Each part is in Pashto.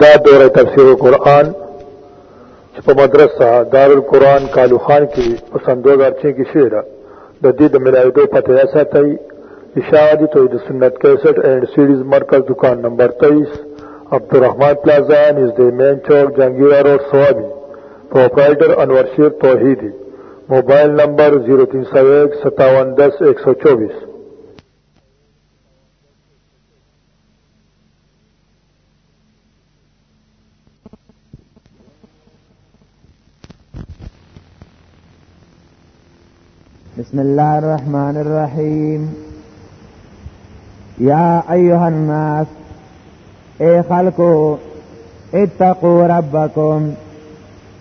دا دور تفسیر قرآن چې په مدرسه دارالقرآن کالو خان کې په سن 2006 کې شوې ده د دې د ملایدو پته یا ساتي اشاعتی توحید سنت 61 اینڈ سیریز مرکز دکان نمبر 23 عبدالرحمن پلازا نزدې مین چوک جنگیرا روډ سوابي پرپرایټر انور شیر توحیدی موبایل نمبر 03015710124 بسم الله الرحمن الرحیم یا ایها الناس اے خلقو اتقوا ربکم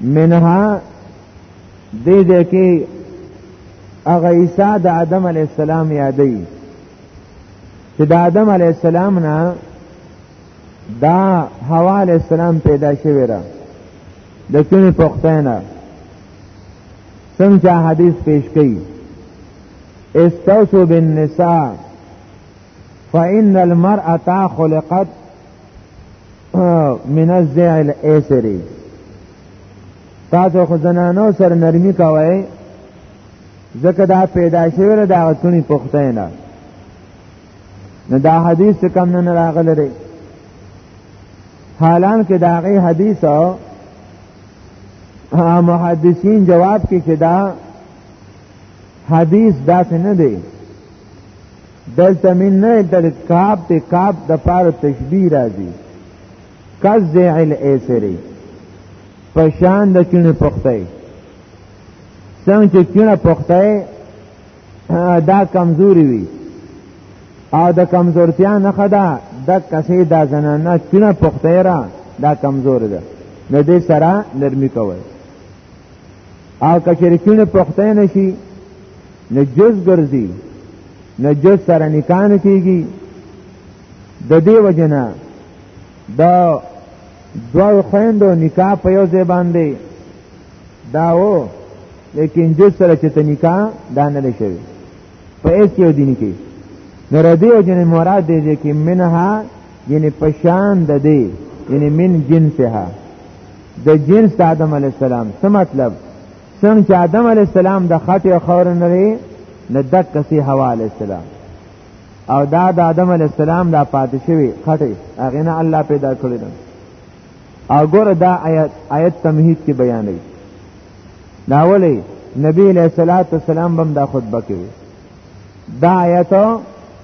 منها دې دې کې هغه عیسی د آدم علی السلام یادې چې د آدم علی السلام نه دا حوا علی السلام پیدا شوی را د کومې پښتنه څنګه حدیث پیش کړي استوصوا بالنساء فإن المرأة خلقت من الزیع الایسری تاسو خو زنانو سره نرمی کوئ ځکه دا پیدا شوی دا غتونی پختینه نه دا حدیث څه کم نه راغلی دی حالان کې دا غي حدیث او محدثین جواب کې چې دا حدیث داسې نه دی دلته من نه تر کعب ته کعب د پاره تشبیه راځي کزع الاسری پشان د چونه پخته څنګه چې چونه پخته دا کمزوري وي او د کمزورتیا نه خدا د کسې دا زنانه چونه پخته را دا کمزور ده نو دې سره نرمي کوي او کچری کینه پخته نشي نه جز ګرځي نه جز سره نکان کیږي د دې وجنه دا دوه خويندو نکاح په یو ځای باندې دا و لیکن جز سره چې نکاح دا نه لشي په هیڅ یو دین کې نو ردی او جن مراد دې کې منها یعنی پشان د دی یعنی من جنسها د جنس د آدم علی السلام څه مطلب څنګه چې آدم علی السلام د خټې او خور نه لري نه دک کسي حوا علی السلام او دا د آدم علی السلام د پاتې شوی خټې هغه نه الله پیدا کړی ده او ګوره دا آیت آیت تمهید کې بیانوي دا ولی نبی علیہ الصلوۃ والسلام بم دا خطبه کوي دا آیت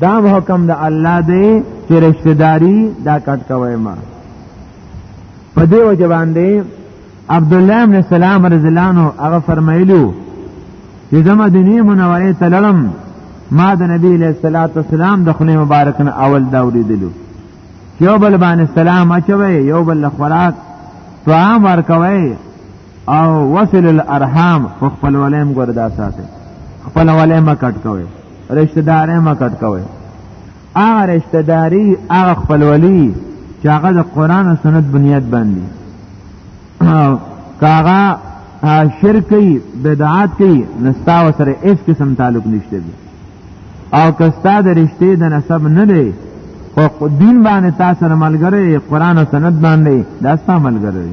دا حکم د الله دی چې رشتہ داری دا کټ کوي ما په دې وجه باندې عبد الله بن سلام رضی الله عنه هغه فرمایلیو چې زما د دنیا منورې تللم ما د نبی له صلوات والسلام د خلی مبارک نه اول دا ولیدلو یو بل باندې سلام اچوي یو بل خوراک طعام ورکوي او وصل الارحام په خپل ولیم ګور دا ساته خپل ولیم کټ کوي رشتہ دارې ما کټ کوي هغه رشتہ داری هغه خپل ولی چې هغه د قران او سنت بنیاد باندې کاغه شرکی بدعات کی نستا و سره هیڅ قسم تعلق نشته دی او کستا د رشتې د نسب نه دی او دین باندې تاسو ملګری قران او سنت باندې دا تاسو ملګری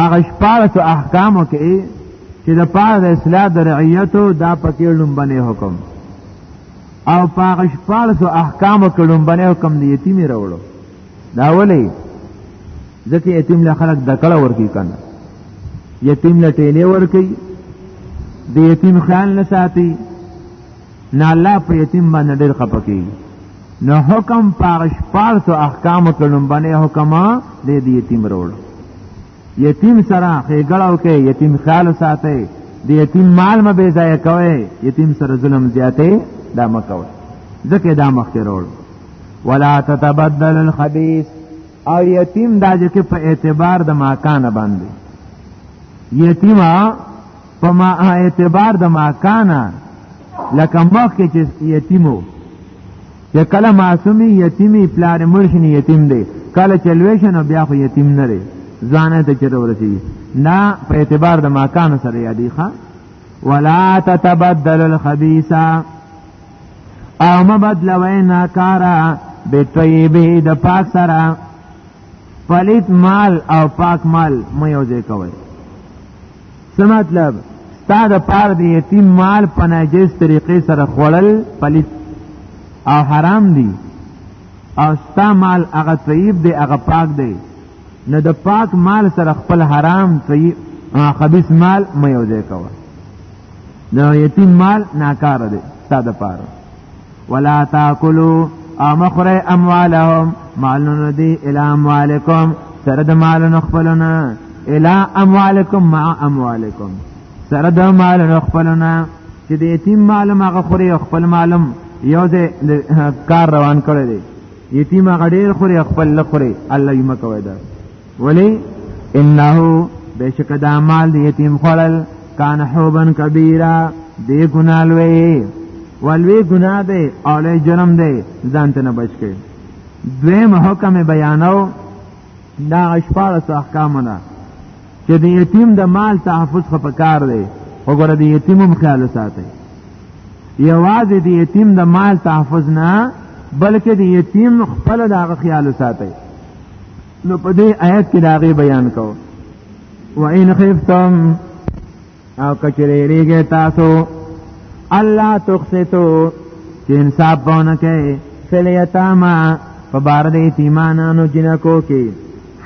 هغه شپارس احکامو کې چې د پاره د اصلاح د رعیتو دا پکې لومبنه حکم او پاره شپارس احکامو کې لومبنه حکم دی یتیم راوړو دا ولې ځکه یتیم له خلک د کړه ورکی کنه یتیم له ټیلې ورکی د یتیم خیال نه ساتي نه الله په یتیم باندې ډېر خپکی نو حکم پاغ شپار تو احکام کلم باندې حکم دې دې یتیم روړ یتیم سره خېګړاو کې یتیم خیال ساتي د یتیم مال م به ضایع کوي یتیم سره ظلم زیاته دا مکوي ځکه دا مخکې روړ ولا تتبدل الخبيث او یتیم دا چې په اعتبار د ماکان باندې یتیمه په ما اعتبار د ما کانا لکه مخکې چې یتیمو چې کله معصومی یتیمی پلار مرشنی یتیم دی کله چې لوی شنو بیا خو یتیم نه دی ځانه ته چیرې ورسیږي نه په اعتبار د ماکان سره یادی ښا ولا تتبدل الخبيث او مبدلوي ناکارا بطيبه د پاک سره پلیت مال او پاک مال مې یوځای کوي څه مطلب ستا د پار د یتیم مال په ناجیز طریقې سره خوړل پلیت او حرام دی او ستا مال هغه طیب دی هغه پاک دی نو د پاک مال سره خپل حرام طیب خبیث مال مې یو ځای کوه نو یتیم مال ناکاره دی ستا د پاره ولا تاكلوا امخره اموالهم مالون دی الى اموالکم سره د مالون خپلونه الى اموالکم مع اموالکم سره د مالون خپلونه چې د یتیم مال مغه خوري خپل مالم یو د کار روان کړی دی یتیم هغه ډیر خوري خپل لخوري الله یې مکوي دا ولی انه بشک دا مال دی یتیم خلل کان حوبن کبیره دی گناه لوی ولوی گناه دی او لوی جرم دی ځان ته نه بچ کی دویم حکم بیانو دا اشپار سو احکامونه چې د یتیم د مال تحفظ خو پکار دی وګوره د یتیم هم خیال ساتي یوازې د یتیم د مال تحفظ نه بلکې د یتیم خپل دغه خیال ساتي نو په دې آیت کې دا غي بیان کو و ان خفتم او کچری ریګه تاسو الله تخصتو چې انصاف باندې کوي فل یتاما په بار د یتیمانو جنکو کې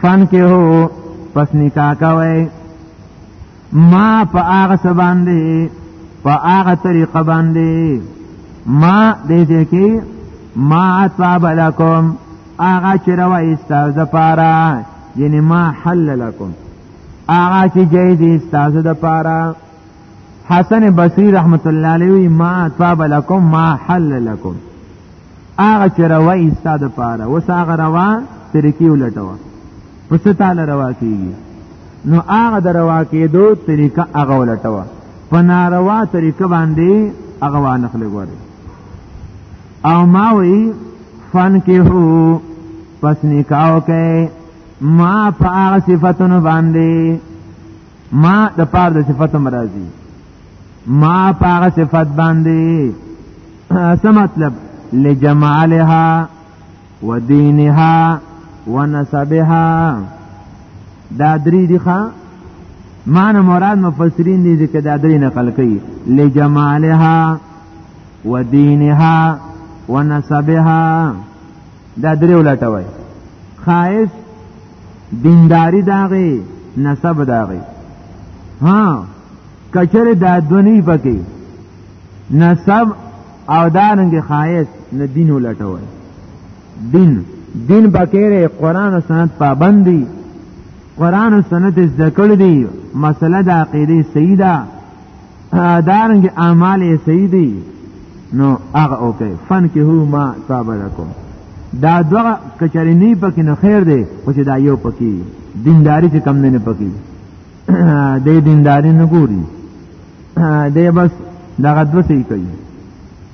فن کې هو پس نکاح کوي ما په هغه سبان دی په هغه طریقه باندې ما دې دې کې ما اتواب لکم آغا چې روا استاز د پاره یعنی ما حل لکم آغا چې جیز استاز د پاره حسن بصری رحمت الله علیه ما طاب لکم ما حل لکم آغا چې روا استاز د پاره وس آغا روا طریقې ولټوه پس تعالی روا کیږي نو آغا د روا کېدو طریقه آغا ولټوه په ناروا طریقه باندې هغه وانخلې غواړي او ما وی فن کې هو پس نکاو کې ما په هغه صفاتونو باندې ما د پاره د صفات مرضی ما په هغه صفات باندې څه مطلب لجمالها ودینها ونسبها دا درې دي ښا معنی مراد مفسرین دي چې دا درې نقل کوي لجمالها و دینها و نسبها دا دریو لټوي خایس دینداری داغي نسب داغي ها کچر دا دونی پکې نسب او دارنګ خایس نه دین ولټوي دین دین بکیره قران او سنت پابندي قران او سنت ذکر دي مسله د عقیده سیده دارنګ اعمال یې صحیح دي نو هغه اوکه فن کې هو ما صاحب لكم دا دوه کچری نه پکې نو خیر دی خو چې دا یو پکې دینداری چې کم نه پکې دې دینداری نه ګوري دې بس دغه دوه صحیح کوي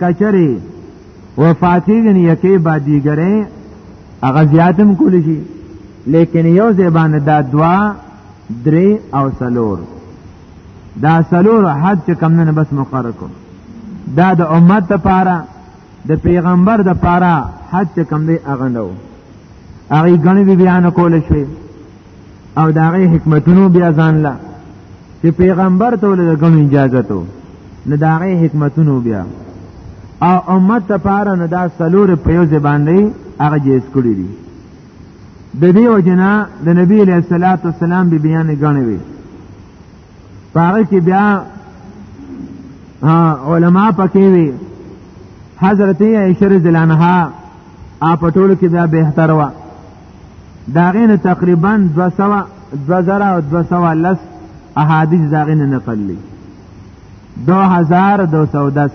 کچری وفاتی غنی یکی با دیگره اغا زیادم کولی شي لیکن یو زبان دا دوا درې او سلور دا سلور حد چې کم نه بس مقرر کو دا د امت لپاره د پیغمبر د لپاره حد چې کم دی اغنو هغه غنی بیان کول شوی او دا غي حکمتونو بیا ځان لا چې پیغمبر ته ول غنو اجازه ته نه دا غي حکمتونو بیا او امت ته پاره نه دا سلور په یو زبان دی هغه جیس کړی دی د دې وجنا د نبی علیہ الصلوۃ والسلام به بیان غنې وی پاره کې بیا علماء پکې وی حضرت عائشہ رضی الله عنها اپ ټولو کې بیا بهتر و داغه نه تقریبا 200 2210 احادیث داغه نه نقل لي 2210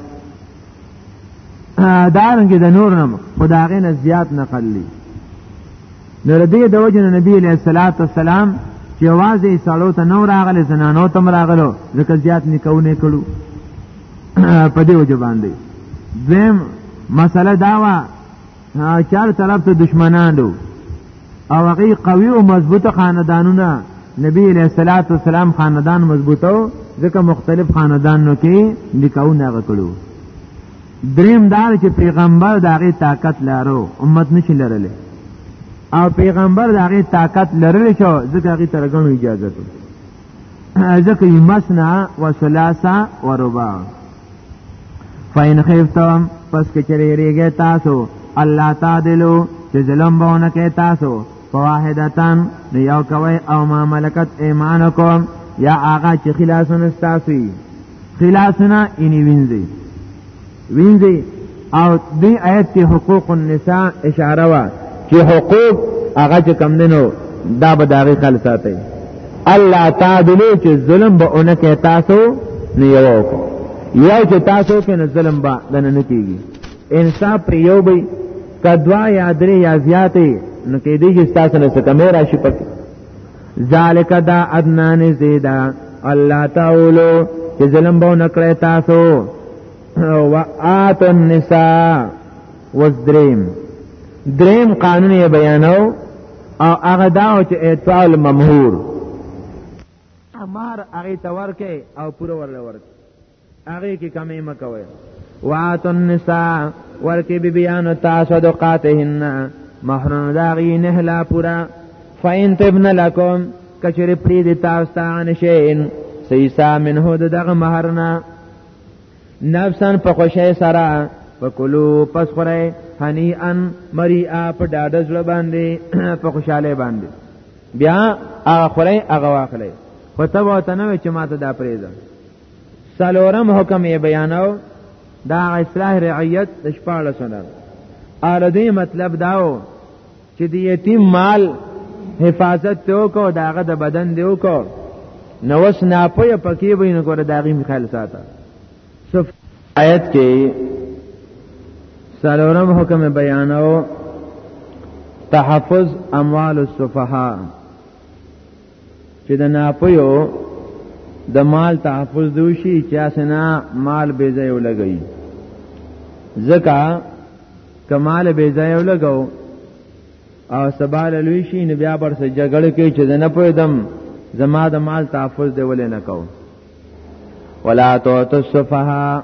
دارنګ د نور نم خداغه نه زیات نقل لي نو دې د وجه نبی علیہ الصلوۃ والسلام چې واځي سالو ته نور راغله زنانو تم راغلو ځکه زیات نکونه کړو په دې وجه باندې دویم مسله داوا چار طرف ته دشمنان دو او هغه قوي او مضبوطه خاندانونه نبی علیہ الصلوۃ والسلام خاندان مضبوطو ځکه مختلف خاندانونو کې نکاحونه غکړو دریم دار چې پیغمبر داغه طاقت لارو امت نشي لرله او پیغمبر داغه طاقت لرله شو ځکه هغه ترګنو اجازه ته ځکه یې مسنا و ثلاثه و رباع فین خفتم پس که چرې ریګه تاسو الله تعالی چې ظلم بونه کې تاسو فواحدتن نو یو کوي او ما ملکت ایمانکم یا هغه چې خلاصونه تاسو خلاصونه اني وینځي وینځي او دې آیت کې حقوق النساء اشاره وا چې حقوق هغه چې کم دینو دا به داغي خل ساتي الله تعالی چې ظلم به اونکه تاسو نه یو وکړو یا چې تاسو کې نه ظلم به دنه نه کیږي انصاف پر یو به کدوا یا درې یا زیاتې نو کې دې چې تاسو نه څه کمه راشي پکې ذالک دا ادنا نزیدا الله تعالی چې ظلم به نکړی تاسو وآت النساء وزدریم دریم قانون یې بیانو او هغه دا چې اعطال ممهور امر هغه تورکه او پوره ورل ورکه هغه کې کمی مکوي واتو النساء ورکی بی بیانو تا صدقاتهن محرم داغی نهلا پورا فین تبن لکم کچر پرید تاستا عن شئین سیسا منه دغه مہرنا نفسن په خوشی سره فکلو پس خوره هنی ان مری اپ ډاډه زړه باندې په خوشاله باندې بیا هغه خوره هغه واخلې خو ته وته نه چې ماته دا پریزه سلورم حکم یې بیانو دا اصلاح رعیت د شپاله سره اره دې مطلب داو چې د یتیم مال حفاظت ته وکړو داغه د بدن دی وکړو نو وس نه پوهه پکې وینې ګوره داغي مخال ساته صف آیت کې سلورم حکم بیانو تحفظ اموال السفهاء چې د ناپیو د مال تحفظ دوشي چې اسنه مال به ځای ولګي زکا کمال به ځای ولګو او سبال لوی شي نو بیا پر سره جګړه کوي چې نه پوهیدم زما د مال تحفظ دی ولې نه کو ولا تو تصفها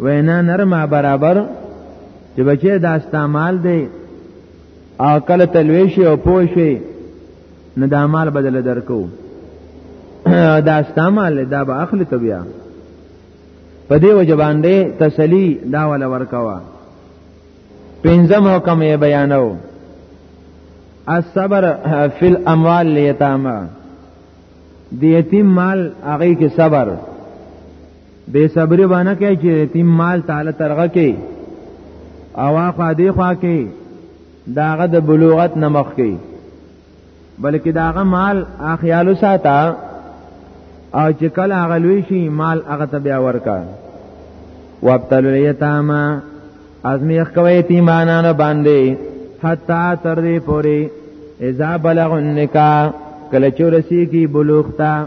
وینا نرمه برابر چې بچي دا استعمال دی او کله تلوي شي او پوه شي نه دا مال بدل درکو دا استعمال دا به اخلي ته بیا په دې وجه باندې تسلی دا ولا ورکوا پنځم حکم یې بیانو الصبر فی الاموال لیتاما د یتیم مال هغه کې صبر بے صبری باندې کوي چې یتیم مال تعالی ترغه کوي او اخوا دی خوا کوي داغه د بلوغت نمخ کوي بلکې داغه مال اخیالو ساته او چې کله هغه لوی شي مال هغه ته بیا ورکا وابتلوا الیتاما ازمیخ کوي یتیمانانو باندې حتا تر دې پوري اذا بلغ النکاح کله چې رسیږي بلوغ ته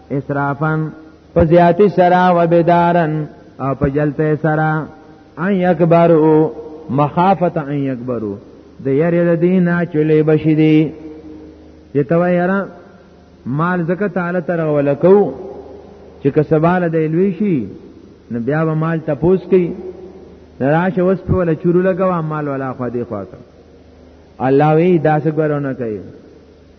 اسرافن په زیاتی سرا و بدارن او په جلته سرا ان یکبرو مخافت ان یکبرو د یری د دینا چلی بشی دی یتو یرا مال زکه تعالی تر ولکو چې کسباله د الوی شي نو بیا به مال تپوس کی راشه وس په ولا چورو لګوا مال ولا خو دی خواته الله وی داسې ګورونه کوي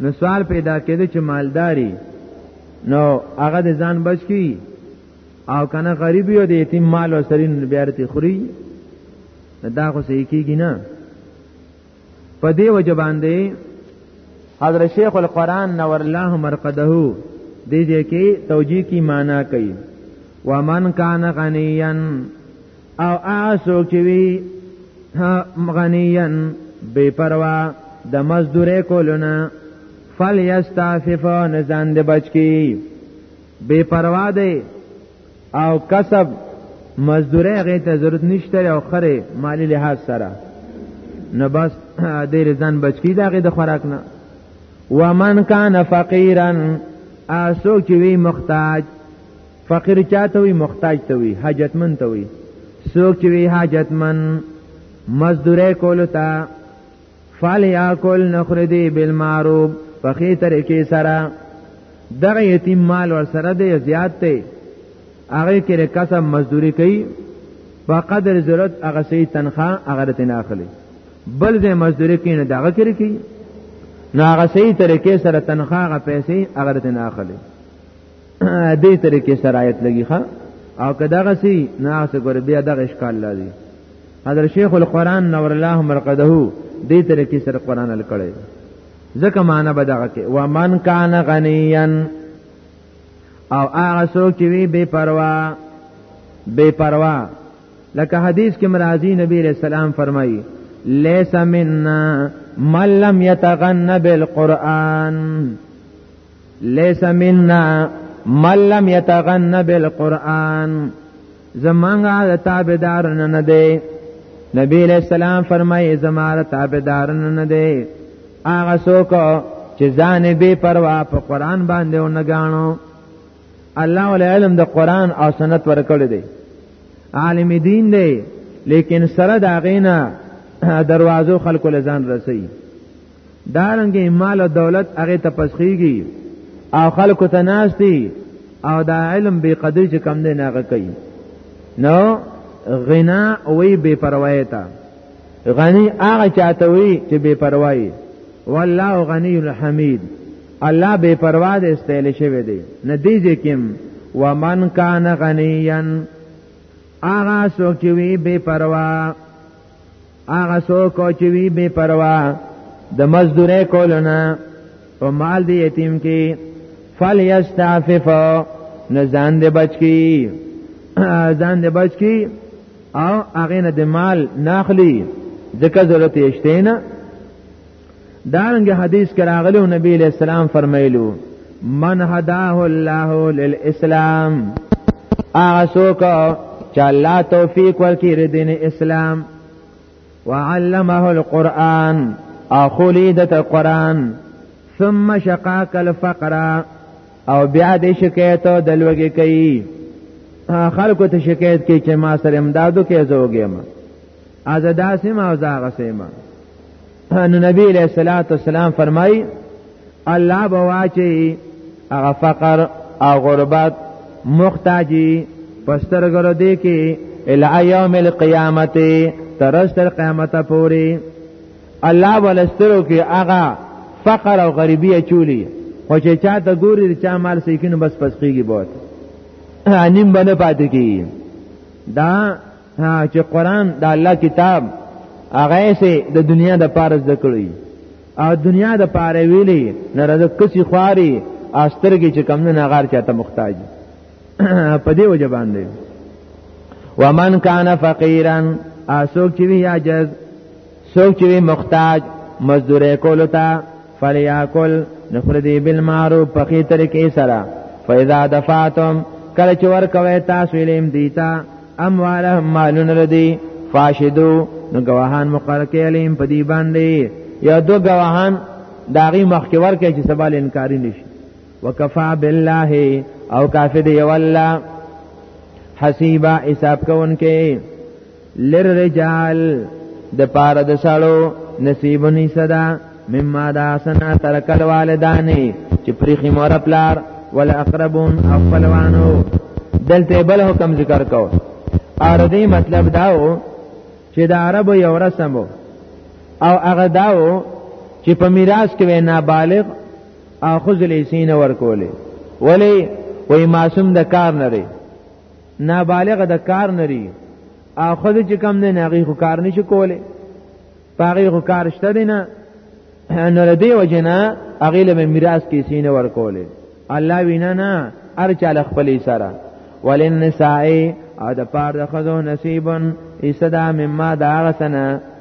نو سوال پیدا کېده چې مالداري نو هغه د ځان بچ کی او کنه غریب یو د یتیم مال او سرین بیارتی خوري دا خو صحیح کیږي نه په دې وجه باندې حضرت شیخ القرآن نور الله مرقده دې دې کې توجیه کی معنا کوي ومن کان غنیان او هغه څوک چې وي غنیان بے پروا د مزدورې کولونه فل یستعفف نزان د بچ کی بے پروا دی او کسب مزدورې غي ته ضرورت نشته او خره مالی لحاظ سره نو بس د رزان بچ کی دغه د خوراک نه ومن کان فقیرا اسو کی وی محتاج فقیر چاته وي محتاج ته وي حاجتمن ته وي څوک چې وي حاجتمن مزدورې کول تا فالی اکل نخردی بالمعروف په خې طریقې سره دغه یتیم مال ور سره دی زیات دی هغه کې کسب مزدوري کوي په قدر ضرورت هغه سي تنخواه هغه ته نه اخلي بل ځای مزدوري کوي نه دغه کوي کی نو هغه سي طریقې سره تنخواه هغه پیسې هغه ته نه اخلي دې طریقې شرایط لګي ښا او که دغه سي نه څه ګور بیا دغه اشکال لري حضرت شیخ القرآن نور الله مرقده دې طریقې سره قرآن لکړي ځکه معنا به دغه کې ومن کان غنیا او هغه څوک چې وی بے پروا بے پروا لکه حدیث کې مرازی نبی علیہ السلام فرمایي لیس منا من لم یتغن بالقرآن ليس منا من لم يتغن بالقران زمانګه د تابعدار نه نه دی نبی علیہ السلام فرمایي زماره تابعدار نه نه دی هغه څوک چې ځان به پروا په قران باندې او نه غاڼو الله ول علم د قران او سنت ورکړي دی عالم دین دی لیکن سره دا غینا دروازو خلکو لزان رسي دارنګ مال او دولت هغه ته پسخیږي او خلکو ته ناشتي او دا علم به قدر چې کم دی نه کوي نو غنا وی بے پروايي تا غني هغه چاته وی چې بے پروايي والله غنی الحمید الله بے پروا دې استایل شوی دی نه دیږي کیم ومن کان غنیان هغه څوک چې وی بے پروا هغه څوک چې وی بے پروا د مزدورې کولونه په مال دی یتیم کې فل یستعفف نه ځان دې بچ کی ځان دې بچ کی او هغه نه د مال ناخلی ځکه ضرورت یې شته نه دارنګ حدیث کې راغلو نبی علیہ السلام فرمایلو من هداه الله للاسلام هغه څوک چې الله توفیق ورکړي دین اسلام وعلمه القرآن اخولی دت قرآن ثم شقاک الفقر او بیا دې شکایت او دلوګي کوي خلکو ته شکایت کوي چې ما سره امدادو کې زوګم از داسې ما او زاغه سیما نو نبی علیہ الصلوۃ والسلام فرمای الله بواچی هغه فقر او غربت محتاجی پستر ګرو دی کې الی یوم القیامت ترس تر قیامت پوری الله ولسترو کې هغه فقر او غریبی چولی خو چې چا ته ګوري چا مال سیکینو بس پسقیږي بوت نیم باندې پاتې کی دا ها چې قران د الله کتاب هغه سه د دنیا د پارس د کړی او دنیا د پاره ویلی نه راځه کسي خواري استرګي چې کم نه غار چاته محتاج په دې وجه باندې ومن کان فقیرا اسوک چې وی عجز سوک چې وی محتاج مزدورې کولو ته فلیاکل نخردی بالمعروف په خې طریقې سره فاذا دفعتم کله چې ور کوي تاسو لیم دیتا اموالهم مالون ردی فاشدو نو گواهان مقرر کړي په دې باندې یا دو گواهان داغي مخکې ور کوي چې سبال انکاری نشي وکفا بالله او کافر دی والله حسیبا حساب کوونکې للرجال د پاره د سړو نصیب نه صدا مما دا سنا ترک الوالدان چې پریخي مور پلار ولا اقربون او خپلوانو دلته بل حکم ذکر کو اردی مطلب داو چې د عربو یو رسم او هغه داو چې په میراث کې نابالغ اخذ لیسین ورکولې ولی وای معصوم د کار نه نابالغ د کار نری او خود چې کم نه نغی خو کار نشي کوله پاغي خو کار شته دی نه نو ردی وجنا اغه له میراث کې سینه ورکوله الله وینا نه ار چاله خپل سره وللنساء او د پاره خذو نصیبن ایسدا مما دا غسنه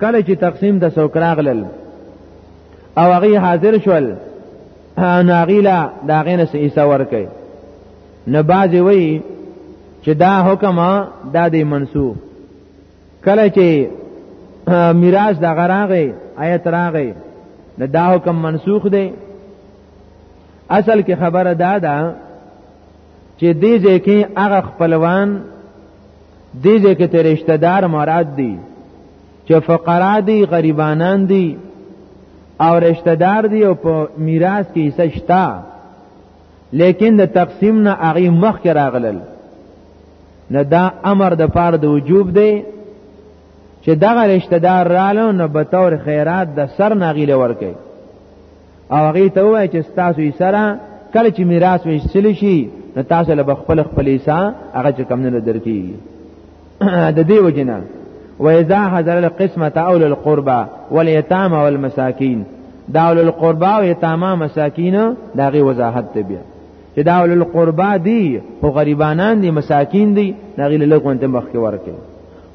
کله چې تقسیم د څوک راغلل او هغه حاضر شول نو هغه لا د هغې نه څه حصه ورکوي نو بعضې وایي چې دا حکم دا دی منسوخ کله چې میراث دغه راغی آیت راغی نو دا حکم منسوخ دی اصل کې خبره دا ده چې دې ځکه هغه خپلوان دې ځکه ته رشتہ دار مراد دي چې فقرا دي غریبانان دي او رشتہ دار دي او په میراث کې حصہ شته لیکن د تقسیم نه هغه مخ کې راغلل نه دا امر د پاره د وجوب دی چې دغه رشتہ دار رالو نه به تور خیرات د سر ناغیله ورکي او هغه ته وای چې تاسو یې سره کله چې میراث وشل شي نو تاسو له خپل خپل حصہ هغه چې کم نه درکې د دې وجنه و اذا حضر القسمه اول القربى واليتام والمساكين دا اول القربى او یتاما مساکین دا غي وضاحت ته بیا چې دا اول القربى دي خو غریبانان دي مساکین دي نغیل لکونته مخ کې ورکه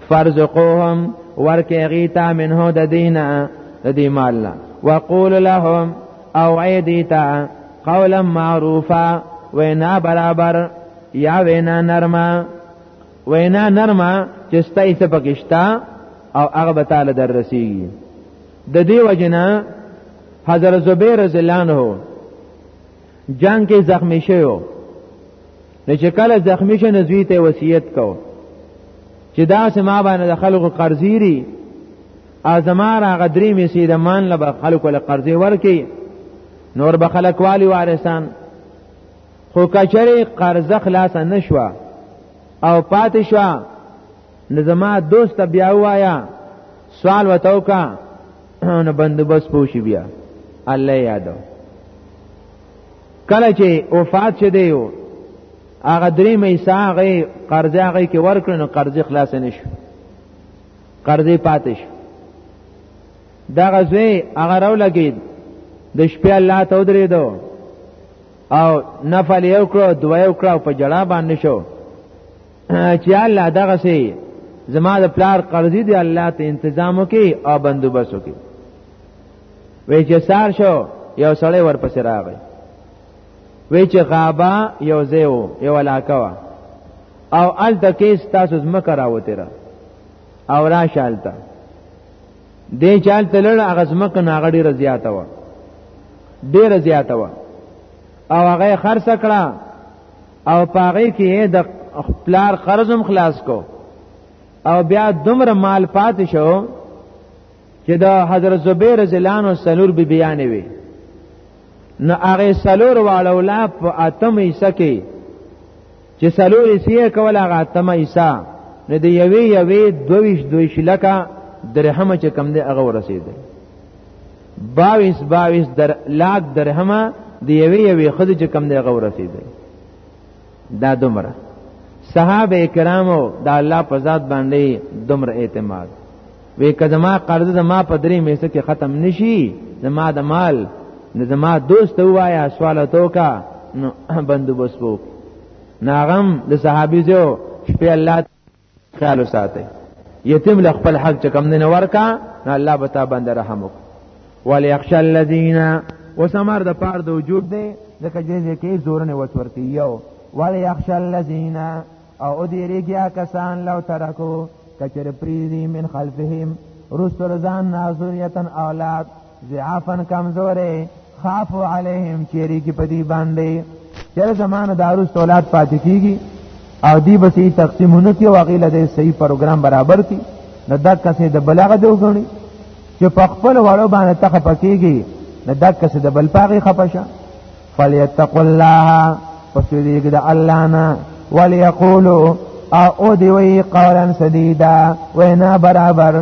فرزقوهم ورکه غیتا منه د دینه د دې مال نه وقول لهم او عیدیتا قولا معروفا وینا برابر یا وینا نرمه وینا نرمه چې ستای څه پکښتا او هغه به تعالی در رسیږي د دې وجنه حضرت زبیر رضی الله عنه جنگ کې زخمی شوی نه چې کله زخمی شنه زوی ته وصیت کو چې دا سما باندې د خلکو قرضيري ازمار هغه درې میسي د مان له خلکو له قرضې ورکي نور به خلک والی وارثان خو کچره قرضه خلاص نه شو او پاتې شو نظما دوست بیا وایا سوال وتاو کا نو بندوبست پوشی بیا الله یادو کله چې وفات شه دی یو هغه درې مېسا هغه قرضه هغه کې ورکړ نو قرضې خلاص نه شو قرضې پاتې شو دا غزوی هغه راو لګید د شپې الله ته ودرې دو او نفل یو کړو دوه یو کړو په جړا باندې شو چې الله دغه سي زما د پلار قرضې دی الله ته تنظیم وکي او بندوبس وکي وی چې سار شو یو سړی ورپسې راغی وی چې غابا یو ځای و یو علاقه وه او هلته کې ستاسو ځمکه راوتېره او راشه هلته دې چې هلته لړ هغه ځمکه نه هغه ډېره زیاته وه ډېره زیاته وه او هغه یې خرڅه کړه او په هغې کې یې د پلار قرض هم خلاص کو او بیا دومره مال پاتې شو چې دا حضرت زبیر رضی الله عنه سلور بی بیان وي نو هغه سلور والو لا په اتم ایسه کې چې سلور ایسه کول هغه اتم ایسه نو د یوې یوې دویش دویش لکه درهم چې کم دی هغه ورسېدل 22 22 در لاک درهمه د یوې یوې خدای چې کم دی هغه ورسېدل دا دومره صحابه کرامو د الله په ذات باندې دومره اعتماد وې کزما قرض د ما په درې میسه کې ختم نشي زما د مال نو زما دوست وایا سوال توکا نو بندوبس وو ناغم د صحابي جو شپې الله خیال وساتئ یتیم له خپل حق چې کم نه ورکا نو الله به تا باندې رحم وکړي وليخش الذين وسمر د پار د وجوب دی ځکه چې کې زورنه وسورتي یو وليخش الذين او اديريږي کسان لو ترکو کچر پریزی من خلفهم رسول ځان نازوریتن اولاد ضعفن کمزورې خافو علیهم چیرې کې پدی باندې چیرې زمانه دارو اولاد پاتې کیږي او دی بسې تقسیمونه کې واغیله د صحیح پروګرام برابر کی نه دا کسې د بلاغه دی وګڼي چې په خپل وړو باندې تخ پکېږي نه دا کسې د بل پاغي خپشه فلیتق الله پس دې کې د الله نه وليقولوا او دی وی قولا سدیدا وینا برابر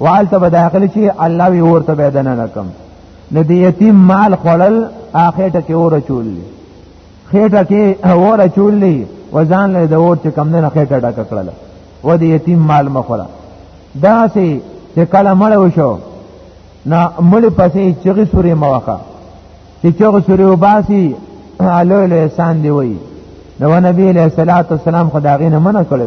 وال ته داخل شي الله وی ورته بدن نه کم نو دی یتیم مال خړل اخیټه کې اور چول خېټه کې اور چول وزن له د اور چې کم نه خېټه ډک کړل و دی یتیم مال مخړه دا سي چې کله مړ وشو نا مړ پسې چغې سورې مواخه چې چغې سورې وباسي لوی لوی سان دی وای نو نبی له صلوات والسلام خدای غینه منع کړی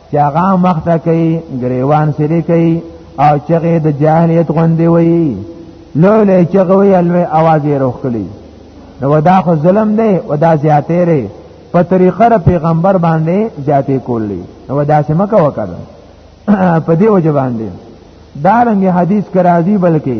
چې هغه مخته کوي غریوان سری کوي او چغې د جاهلیت غوندې وي لولې چغوي الوی आवाज یې روخلی نو دا خو ظلم دی او دا زیاتې ری په طریقه را پیغمبر باندې زیاتې کولی نو دا سم کا وکړ په دې وجه باندې دا رنګ حدیث کرازی بلکې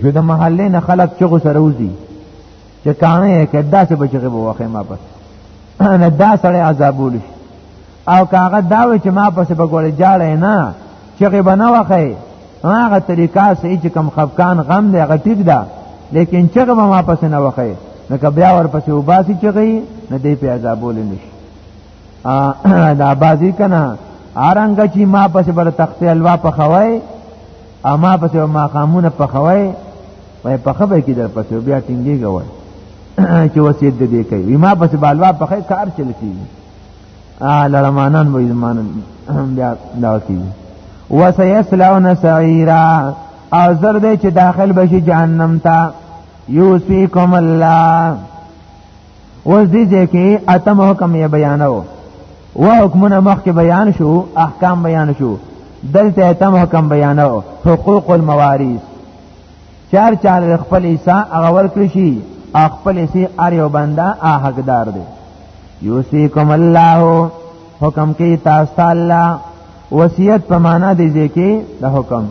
چې د محلې نه خلک چغو سره وځي چې کانه کې داسې بچغه به وخه ما پس نه دا سړی عذابول شي او کاغه دا و چې ما پس به ګول جاړې نه چغه بنه وخه هغه طریقه سي چې کم خفقان غم دی هغه ټیک ده لیکن چغه به ما پس نه وخه نو که بیا ور پسې وباسي چغه نه دی په عذابول نشي دا بازی کنا آرنگا چی ما پس بر تختی الوا پخوائی اما پسې ما قامونه پخوي وای په خبره کې در پسې بیا ټینګي غوي چې وصیت دې کوي ما پسې بالوا په خې کار چل کیږي ا لرمانان وې زمانن بیا دا کیږي وسيسلون سعيرا او زر دې چې داخل بشي جهنم ته یوسیکم الله اوس دې ځکه اتم حکم یې بیانو و حکمونه مخکې بیان شو احکام بیان شو دلته اتم حکم بیانو حقوق الموارث چار چار خپل حصہ هغه ورکړي شي خپل حصہ ار یو بنده حقدار دی یوسیکم الله حکم کوي تاسو الله وصیت په معنا دی ځکه د حکم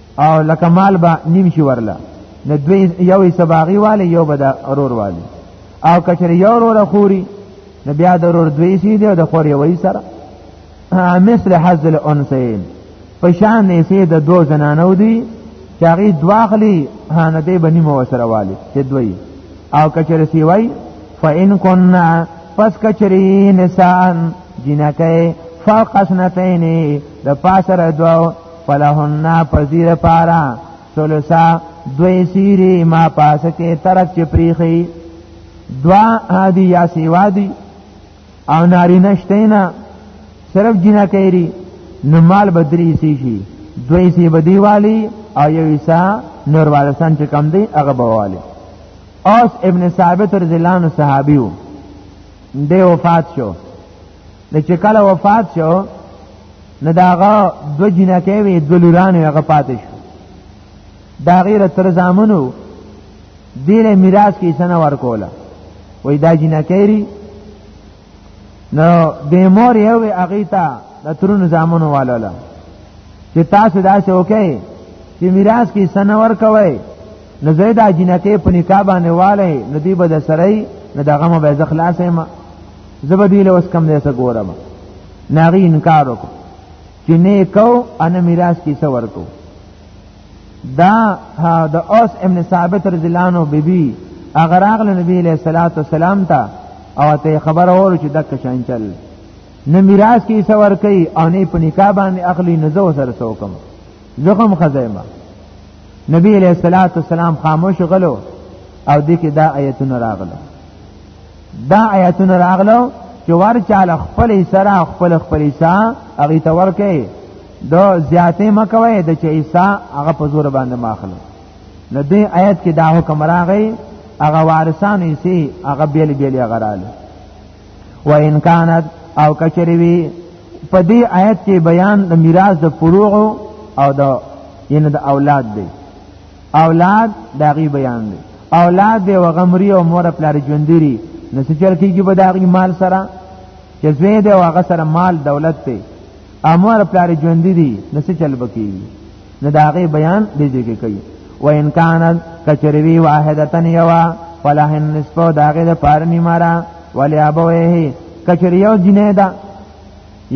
او لکه مال به نیم شي ورله نو دوی یو یې سباغي والی یو به د ورور والی او کچره یو ورور خوري نو بیا د ورور دوی شي دی او د خور یو سره مثل حظ الانثيين په شان یې سي د دوه زنانو دی چې هغه دواخلي هانه دی بنی مو سره والی چې دوی او کچره سی وای فإن كنا پس کچری نسان جنکه فوق اسنتین د پاسره دو فلهن پذیر پارا ثلثا دوی سیری ما پاس کې ترک چې پریخي دوا هادي یا سیوا دي او ناری نشته نه صرف جنا کوي نو مال بدري سي شي دوی سی بدی والی او یو عیسی نور وارسان چې کم دی هغه بوالی اوس ابن ثابت رضی الله عنه صحابیو دی وفات شو نو چې کله وفات شو نو دا هغه دو جنکې وي دو لوران هغه پاتې شو دا غیر تر زامنو دیره میراث کې سنه ورکوله وای دا جنکېری نو د مور یو هغه ته د ترونو زامنو والاله چې تاسو دا څه وکړي چې میراث کې سنه ورکوي نو زیدا جنکې په نکاح باندې والي ندی بد سره نه دغه مو به ځخلاصې ما زبدی له وس کم نه څه ګورم ناغي انکار وکړ چې نه کو انا میراث کی څه ورکو دا د اوس ابن ثابت رضی الله عنه بیبي اگر اغل نبی علیہ الصلوۃ والسلام ته او ته خبر اور چې دک شان چل نه میراث کی څه ورکي او نه په نکاح باندې اخلي نه زو سره سوکم زخم خزیمه نبی علیہ الصلوۃ والسلام خاموش غلو او دې کې دا آیتونه راغله دا آیاتونه راغلو چې ورچاله خپل سره خپل خپل سا هغه ته ورکه دو زیاتې مکوي د چې عیسی هغه په زور باندې ماخلو نو دې آیت کې دا حکم راغی هغه وارثان عیسی هغه بیل بیل غراله و ان کانت او کچریوی په دې آیت کې بیان د میراث د فروع او د ینه د اولاد دی اولاد داغي بیان دی اولاد دی وغمری او مور پلار ژوندری نو څه چل کیږي به داغي مال سره چې زوی دی واغه سره مال دولت دی امور پلار ژوندې دي نو څه چل بکی نو داغي بیان دی ځکه کوي و ان کان کچروی واحدتن یوا فلهن نصف داغه د پارنی مارا ولی ابوه کچریو جنیدا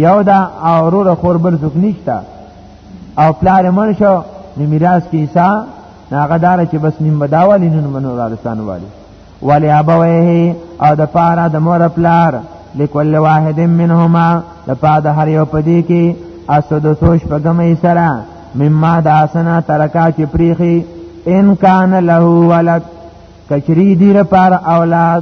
یو دا اورور خور بل څوک نشته او پلار مړ شو نو میراث کې حصہ هغه دار چې بس نیم بداوالي نن منو رارسان والي ولی ابویه او د پاره د مور پلار لکل واحد منهما د پاره د هر یو پدی کې اسو د سوش په غمې سره مما د اسنا ترکا چې پریخي ان کان له ولد کچری دی لپاره اولاد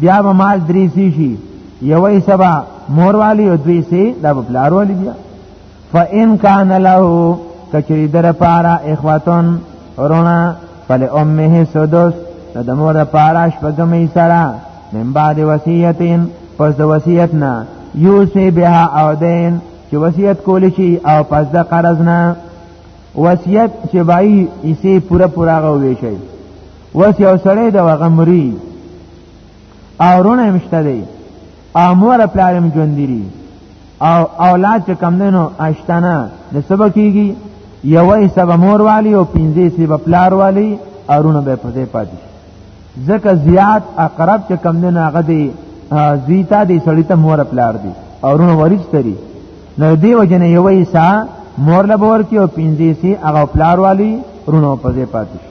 بیا به مال درې سی شي یوې سبا مور والی او دوی سی دا په پلار والی بیا فإن كان له کچری در پارا اخواتون رونا فل امه سدس د مور پارا شپګمې سره من بعد وصیتین پس د وصیت نه یوسی بها او دین چې وصیت کول شي او پس د قرض نه وصیت چې بای یې پورا پورا غوي شي وس یو سړی د هغه مري او رونه هم شته دی او مور پلار هم ژوند دي او اولاد چې کم دی نو اشتانه د سبا کېږي یوه یې سبا مور والی او پنځه یې سبا پلار والی او رونه به په ځای پاتې شي ځکه زیات اقرب چې کم دی نو هغه دی زیتا دی سړی ته مور پلار دی او رونه وریج تری نو دی وجنه یوه یې سا مور لبور کې او پنځه یې سي هغه پلار والی رونه په ځای پاتې شي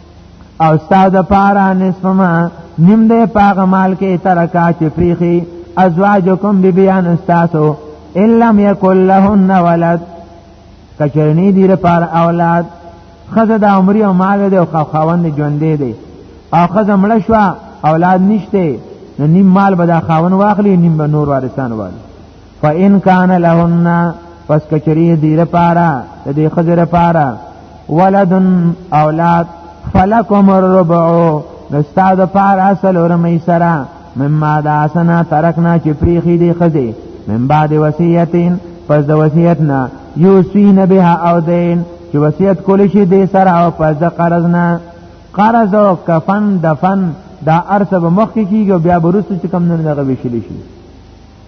او ستاسو د پاره نصف ما نیم دې پاغه مال کې ترکا چې فریخي ازواجکم ببیان استاسو ان لم یکل لهن ولد کچرنی دی لپاره اولاد خزه د عمرې او مال دی او خاوند ژوندې دی او خزه مړ شو اولاد نشته نو نیم مال به دا خاون واخلي نیم به نور وارثان واخلي فإن كان لهن پس کچری دی لپاره د دې خزر لپاره ولد اولاد فلکم الربع نستاد پار اصل ورمی سرا مما دا سنا ترکنا چې پریخي دی خزه من بعد وصیتین پس د وصیت نه یوسین بها او دین چې وصیت کولی شي دی سره او پس د قرض نه قرض او کفن دفن دا ارسب مخ کیږي بیا برسو چې کم نه غوي شي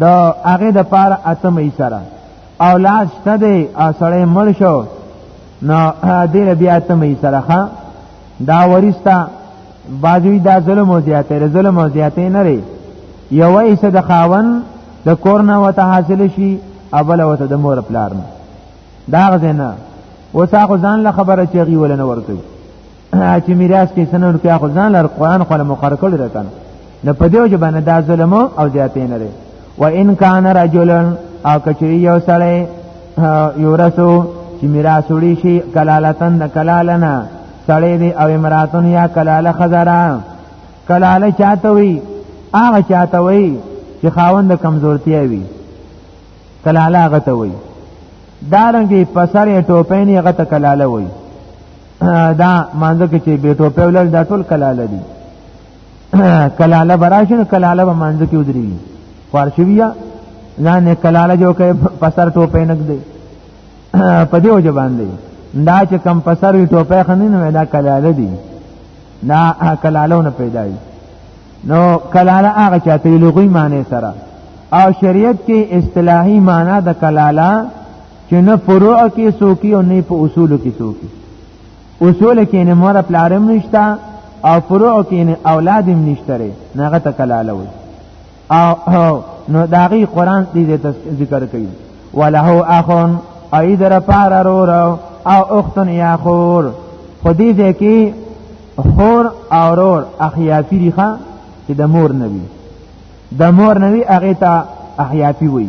د هغه د پاره اتم یې سره اولاد شته دی سړی مړ شو نو دیر بیا اتم یې سره ښا دا ورستا باجوی دا ظلم او زیاته ظلم او زیاته نه لري یو یې صد خاون د کورنا وته حاصل شي اول وته د مور پلار نه دا غزنه وساخو ځان له خبره چېږي ولنه ورته چې میراث کې سنن کې خو ځان لر قران خو مقرر کړی راکنه نو په دې وجه باندې دا ظلم او زیاتې نه لري و ان کان رجل او کچری یو سړی یورثو چې میراث وړي شي کلالتن د کلالنا سړی دی او امراتن یا کلاله خزرا کلاله چاته وي هغه چاته وي چې خاوند کمزورتیا وي کلاله هغه ته وي دارنګي پسرې ټوپېنې هغه ته کلاله وي دا مانځه کې چې بیٹو په ولر دا ټول کلاله دي کلاله براشن کلاله به مانځه کې ودري فارشویا ځان کلاله جو کې پسر ټوپې نګ دی په دې وجه باندې دا چې کم پسر وی ټوپې خنې نه دا کلاله دي دا کلاله نه پیدا دي نو کلاله هغه چاته لغوي معنی سره او شریعت کې اصطلاحي معنی د کلاله چې نه فروع کې سوکی او نه په اصول کې سوکی اصول کې نه مور پلارم نشتا او فروع کې نه اولادم نشتره ناغه تکلاله وي او نو داغي قران دې ذکر کوي وله اخون ای در پار رو رو او اختن یا خور خودی دې کې خور او رور اخیافی ریخه چې د مور نوي د مور نوي هغه ته احیافی وي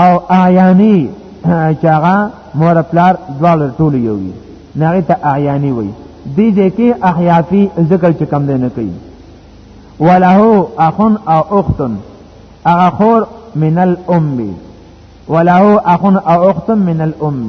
او اعیانی چې هغه مور پلار دواړه ټول یو وي نغه ته اعیانی وي دې دې کې احیافی ذکر چې کم دی نه کوي وله اخن او اخت هغه خور من الام وله اخن او اخت من الام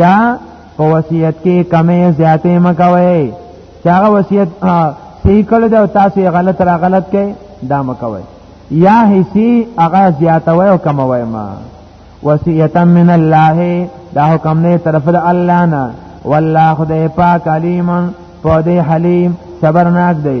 یا په وصیت کې کمې زیاتې مکوي چې هغه وصیت صحیح کړی دی او تاسو یې غلط را غلط کې دا مکوي یا حصي هغه زیاتوي او کموي ما وصیتا من الله دا حکم نه طرف د الله نه والله خدای پاک علیم په دې حلیم صبرناک دی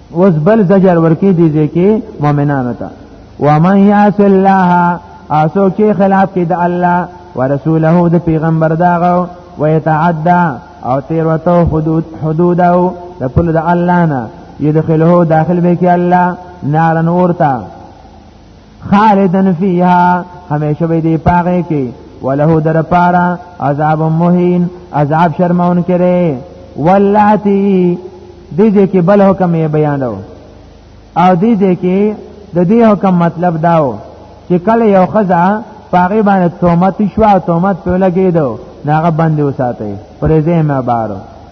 اوس بل زجر ورکی دی ځکه مؤمنانو ته ومن یعص الله اسو کې خلاف کې د الله ورسوله د پیغمبر داغو ويتعدى او تیرته حدود حدوده د خپل د الله نه يدخله داخل به کې الله نارن ورته خالدن فیها همیشه به دی پاغه کې وله در پارا عذاب مهین عذاب شرمون کړي ولاتی دې دې کې بل حکم یې بیانو او دې دې کې د دې حکم مطلب داو چې کله یو خزا پاغه باندې تومت شو او تومت په لګیدو ناغه باندې وساته پرې زه مې بارو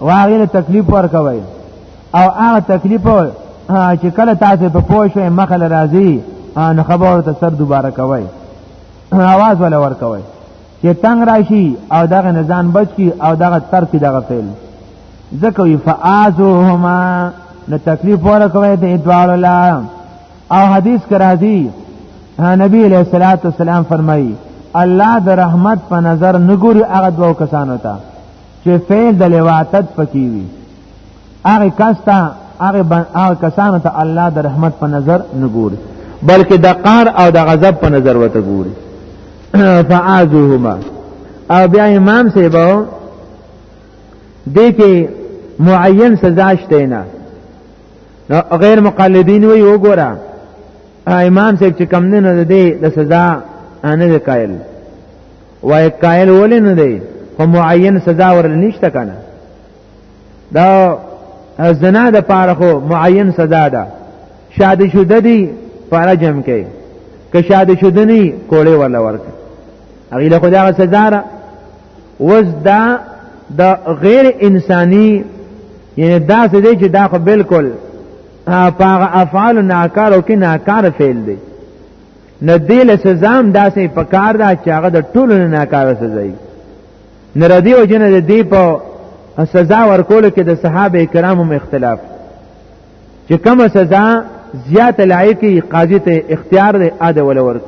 واغې له تکلیف ورکوي او هغه تکلیف چې کله تاسو په پوه شئ مخله راځي ان خبرو ته سر دوباره کوي आवाज ولا ور کوي چې تنگ راشي او دغه نزان بچ کی او دغه تر کی دغه فعل ذکر فآزوهما نو تکلیف ورکوي د ادوار الله او حدیث کرا دی نبی علیہ الصلوۃ والسلام فرمایي الله د رحمت په نظر نګوري هغه دوه کسانو ته چې فعل د لواتت پکې وي هغه کس ته هغه هغه کسانو ته الله د رحمت په نظر نه ګوري بلکې د قار او د غضب په نظر وته ګوري فعاذهما او بیا امام سیبو دې کې معین سزا شته نه نو غیر مقلدین وی وګوره امام صاحب چې کم نه نه دی د سزا نه وکایل وای قائل ولې نه دی خو معین سزا ورل نشته کنه دا زنا د پاره خو معین سزا ده شادي شوده دی پاره جمع کوي که شادي شوده نه کوړې ولا ورک هغه له خدای سزا را وز دا د غیر انساني یعنی دا څه دی چې دا خو بالکل پاغه افعال ناکار او کې ناکار فعل دی نه دی له سزا هم داسې په کار ده چې هغه د ټولو نه ناکاره سزا وي نه ردی او جنه د دی په سزا ورکول کې د صحابه کرامو هم اختلاف چې کومه سزا زیات لایقي قاضي ته اختیار دی اده ول ورک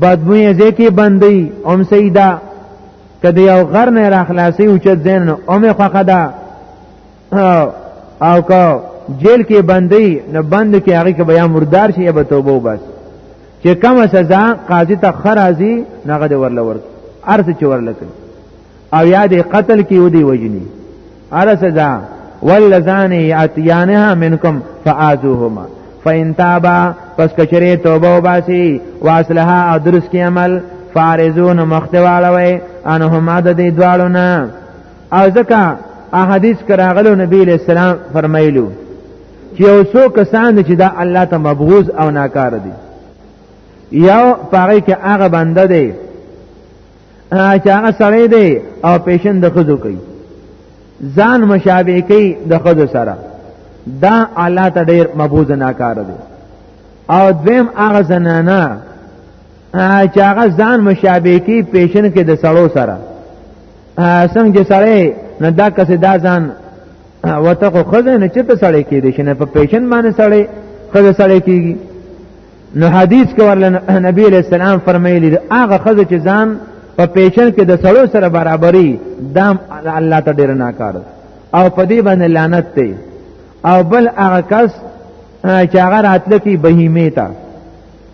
بدبوی ځکه بندي ام سیدا کدی یو غر نه را خلاصي او چې زین ام خوخه ده او که جیل کې بندي نه بند کې هغه کې بیا مردار شي یا به توبه وباس چې کومه سزا قاضي ته خرازي نغه د ورل ورک ارث چې ورل کړي او یا د قتل کې ودی وجني ار سزا والذان یاتیانها منکم فاعذوهما فإن تابا پس کچره توبه وباسي واصلها او درس کې عمل فارزون مختواله وي انهما د دې دوالونه او ځکه احادیث کراغلو نبی علیہ السلام فرمایلو چې یو څو کسان چې دا الله ته مبغوز او ناکار دي یو پاره کې هغه بنده دی چې هغه سړی دی او پیشن د خزو کوي ځان مشابه کوي د خزو سره دا الله ته ډیر مبغوز ناکار دي او دویم هغه زنانه چې هغه ځان مشابه کی پیشن کې د سړو سره څنګه چې سړی نه دا کس دا ځان وته خو خزه نه چې په سړی کې دي شنه په پیشن باندې سړی خزه سړی کیږي نو حدیث کې ورل نبی علیہ السلام فرمایلی هغه خزه چې ځان په پیشن کې د سړو سره برابرۍ دام الله ته ډیر ناکار او په دې باندې لعنت دی او بل هغه کس چې هغه راتلکی بهیمه ته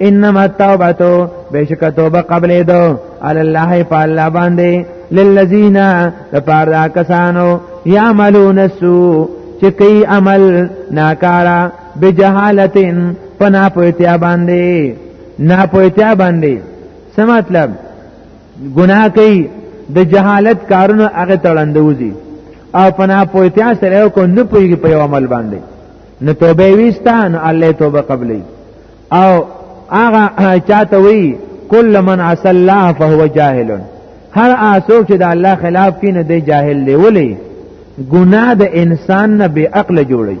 انما التوبه بشک توبه قبل دو علی الله فالله باندې للذین لپاره کسانو یعملون السوء چې کوي عمل ناکارا بجهالتن پنا پوتیا باندې نا پوتیا باندې څه مطلب ګناه کوي د جهالت کارونه هغه تړندوزي او پنا پوتیا سره کو نه پويږي په عمل باندې نه توبه وستان الله توبه قبلې او هغه چاته وی کل من عصى الله فهو جاهل هر اسو چې د الله خلاف کینه دی جاهل دی ولی ګناه د انسان نه به عقل جوړي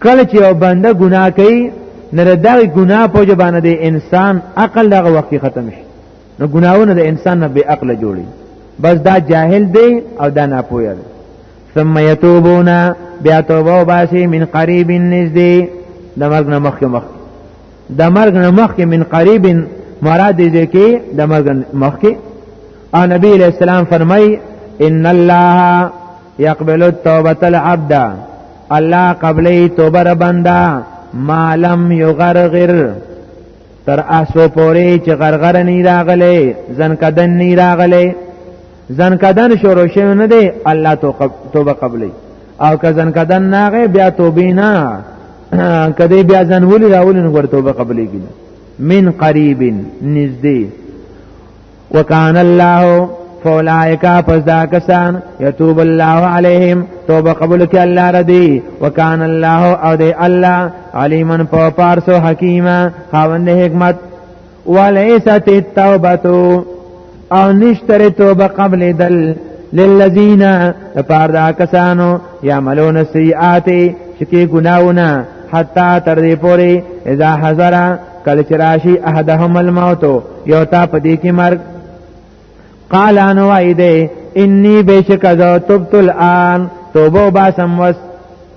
کله چې یو بنده ګناه کوي نه دغه ګناه په جبانه د انسان عقل دغه وخت ختم شي نو ګناونه د انسان نه به عقل جوړي بس دا جاهل دی او دا ناپوهه دی ثم يتوبون بیا توبه وباسي من قریب نزدې د مرګ نه مخکې مخ د مرګ نه مخکې من قریب مراد دې کې د مرګ مخکې او نبی علیہ السلام فرمای ان الله يقبل التوبه العبد الله قبلې توبه بندا ما لم يغرغر تر اسو پورې چې غرغره نه راغلې ځن کدن نه راغلې ځان کدن شروع شوی نه دی الله توبه قبلې او که ځان کدن ناغه بیا توبه نه کدی بیا ځان ولې راولې نو توبه قبلې کیږي من قریب نږدې وکان الله فاولائک پس دا کسان یتوب الله علیهم توبه قبول کی الله ردی وکان الله او دی الله علیمن په پارسو حکیمه خاوند حکمت وليست التوبه او نشتره توبه قبل دل للذین لپاره دا کسانو یعملون سیئات چې کې ګناونه حتا تر دې پوري اذا حضر کله چې راشي احدهم الموت یو تا په دې کې مرګ قال ان وایده انی بشک ذو تبت الان توبه باسم وس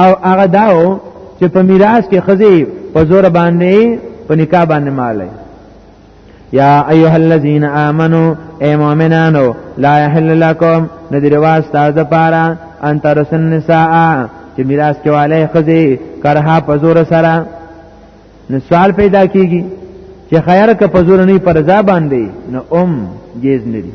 او هغه داو چې په میراث کې خزي په زور باندې په نکاح باندې مالای یا ایها الذین آمنو اے مؤمنانو لا یحل لکم ندی رواز تاسو د پاره ان ترسن نساء چې میراث کې والے خزي کرها په زور سره نو سوال پیدا کیږي چې خیر که په زور نه پر ځا باندې نو ام جیز ندی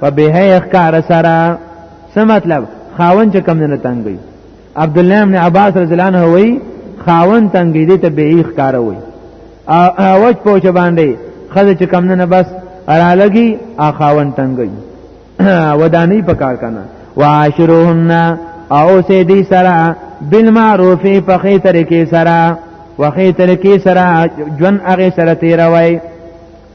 په به اخکار سره څه مطلب خاون چې کم نه تنګي عبد الله ابن عباس رضی الله عنه وی خاون تنګي دي ته به اخکار وی او اوج پوچ باندې خزه چې کم نه بس را لګي ا خاون تنګي ودانی په کار کنه واشروهن او سه دي سره بالمعروف په خې طریقې سره وخې طریقې سره جون هغه سره تیروي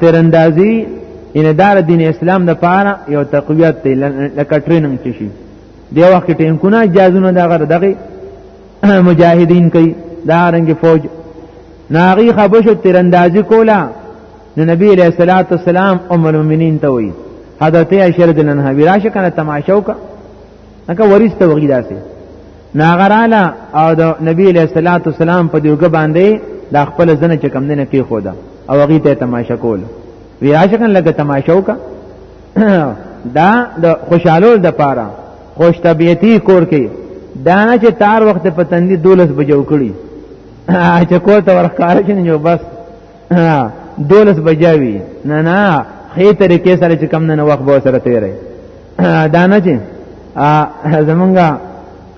تیراندازی ان دار دین اسلام د پاره یو تقویت دی لکه ټریننګ چې شي دی وخت ټینکونه جازونه دا غره دغه مجاهدین کوي دا رنګ فوج ناغي خبشو تیراندازی کولا نو نبی علیہ الصلوۃ والسلام ام المؤمنین ته وی حضرت عائشہ رضی الله عنها راشه کنه تماشا وکړه هغه ورسته وغی داسې ناغراله او د نبی علیہ الصلوۃ والسلام په دیوګه باندې د خپل زنه چې کم نه کې خو دا او هغه ته تماشا کول وی عاشقن لګه تماشا وکا دا د خوشحالو د پاره خوش طبيعتي کور کې دا نه چې تار وخت په تندې دولس بجو کړی چې کور ته ورخاره شنه بس دولس بجاوي نه نه خې طریقې سره چې کم نه وخت به سره تیرې دا نه چې زمونږه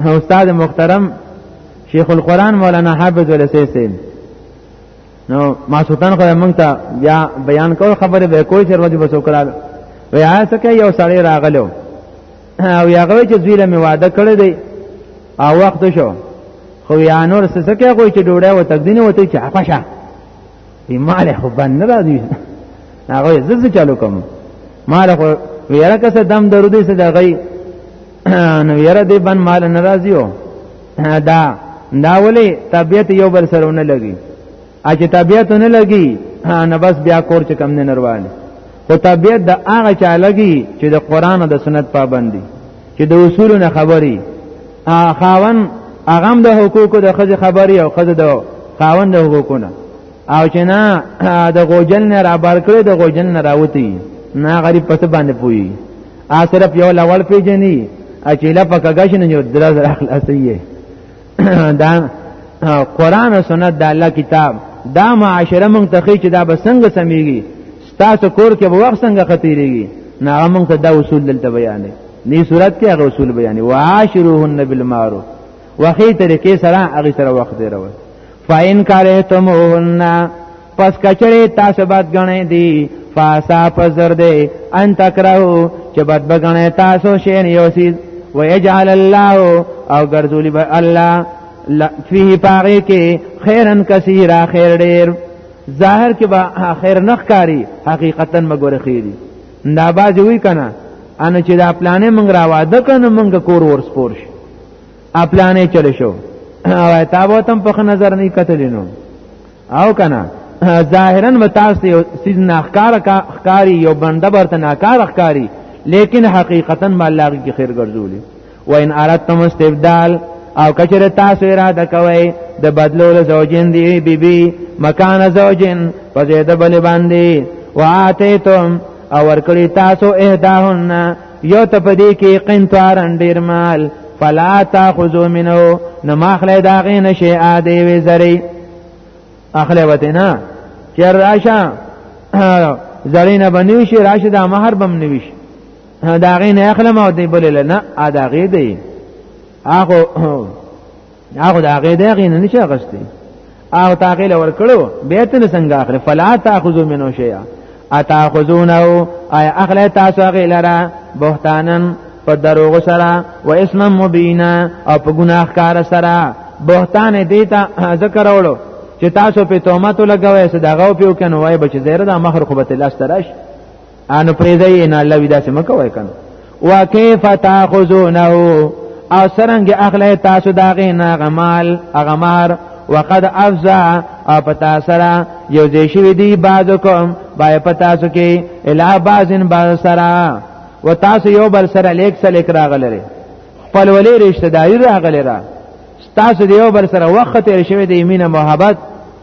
استاد محترم شیخ القرآن مولانا حافظ ولسیسی نو ما سلطان خو موږ ته بیا بیان کول خبره به کوی چې ورځ به سوکرال ویا څه کوي یو سړی راغلو او یاغوی چې زویله می وعده کړی دی او وخت شو خو یا نور سسکه کوی چې ډوډۍ و تقدینه وته چې اپشه وی مال خو بند راځي هغه زز چالو کوم مال خو ویره کس دم درو دی سده غي نو ویره دی بند مال ناراضیو دا دا ولی طبیعت یو بل سره نه لګي اچ طبيعت نه لګي نه بس بیا کور چې کم نه نرواله خو طبيعت د هغه چا لګي چې د قران او د سنت پابند دي چې د اصولو نه خبري خاون اغم د حقوقو د خځه خبري او خځه د خاون د حقوقو نه او چې نه د غوجل نه را بار کړی د غوجل نه راوتی نه غریب پته باندې پوي ا صرف یو لول پیجنې اچیلا پکګه شنه یو درز راخلاصي دا قران او سنت د الله کتاب دا معاشره مونږ ته خې چې دا به څنګه سميږي تاسو کور کې به وخت څنګه خطرېږي نه مونږ ته دا اصول دلته بیانې دې صورت کې هغه اصول بیانې وعاشروهن بالمعروف وخی طریقې سره هغه سره وخت دی راوړ فاین کارهتموهن پس کچره تاسو بد غنئ دي فاسا پزر دے ان تکرهو چې بد بغنه تاسو شین یو سیز و یجعل الله او ګرځولی به الله فيه پاره کې خیرن کثیره خیر ډیر ظاهر کې با خیر نخ کاری حقیقتا مګور خیری دا باز وی کنه ان چې دا پلانې مونږ را واده کنه مونږ کور ور سپور شي ا پلانې چل شو او تابو تم په نظر نه کتلینو او کنه ظاهرا و تاسو یو سیز ناخکار خکاری یو بنده برته ناکار خکاری لیکن حقیقتا ما الله کی خیر ګرځولی و ان اردتم استبدال او کچره تاسو اراده کوي د بدلول زوجین دی بی بی مکان زوجین په دې د بل باندې واتیتم او ورکړی تاسو اهداهن یو ته پدې کې قنطار ډیر مال فلا تاخذو منه نو ماخله دا غې نشي عادي وي زری اخله وته نه چر راشه زری نه بنوي شي راشه دا مہر بم نوي شي دا غې نه اخله ما دې بولل نه ادا غې دی اخو هغه دا غې دا غې نه چا غستې او تاغه لور کړو به تل څنګه اخره فلا تاخذو منو شیئا اتاخذونه اي اخله تاسو هغه لره بهتانن په دروغ سره و اسم مبینا او په ګناه کار سره بهتان دې ته ذکر اورو چې تاسو په تهمت لګوي صداغه پیو کنه وای بچ زیره د مخر خو به لاس ترش ان پریدای نه الله ودا سم کوي کنه وکيف تاخذونه او سرنګ اخله تاسو دا غینا غمال اغمار وقد افزا او پتا سرا یو دې شوی دی بعضکم بای پتا سو کې الا بعضن بعض سرا و تاسو یو بل سره لیک سلیک راغلره خپل ولې رشتہ دایي راغلره تاسو دیو بل سره وخت تیر شوی د ایمینه محبت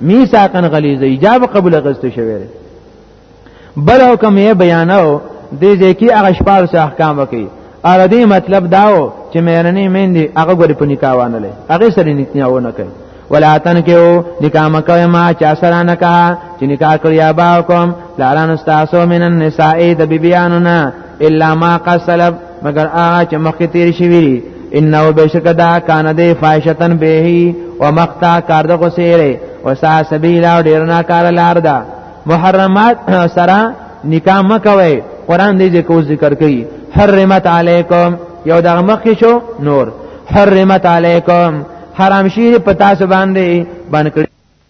میثاقن غلیظ ایجاب قبول غست شوی بل حکم یې بیانو د ځکه هغه شپار سه احکام وکي اره دې مطلب داو چې مېرنې مېندې هغه غوړي په نکاح ونه لې هغه سره نکاح ونه کوي ولاتن کېو نکاح مکوي ما چا سره نه کا چې نکاح کړی ابا کوم لاران استاسو من النساء د بیبيانو نه الا ما قسلب مگر هغه چې مخکې تیر شوی انه بشکدا کان دی فاحشتن به او مقتا کار د غسیره وسا سبیل او ډیر نه کار لار ده محرمات سره نکاح مکوي قران دې ذکر ذکر کوي حرمت علیکم یو دغه مخ شو نور حرمت علیکم حرام شیر پتا سو باندې باندې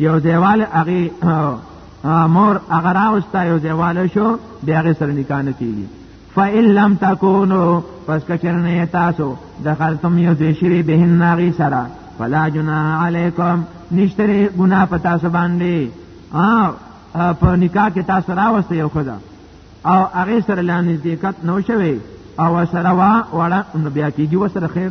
یو دیوال هغه مور هغه راوستا یو دیوال شو بیا هغه سره نکاح نه کیږي فإن لم تكونوا پس کچرنه تاسو دخلتم یو دې شری به ناغي سره فلا جناح علیکم نشتره ګناه پتا سو باندې ا په نکاح کې تاسو راوسته یو خدا او هغه سره لانې دقت نو شوي او سره وا وړه نو بیا کیږي وسره خیر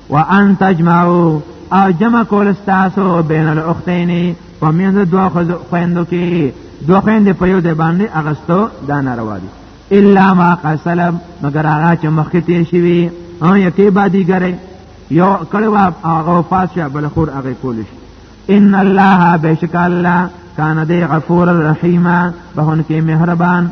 وان تجمعوا او جمع کول استاسو بین الاختین و مینز دو خویندو کی دو خویند په یو دی باندې اغستو دا ناروا دي الا ما قسلم مگر هغه چې مخکې تیر شوی او یکی بادی ګره یو کړه هغه وفات شه بل خور هغه کول شي ان الله بشک الله کان دی غفور الرحیم بهون کې مهربان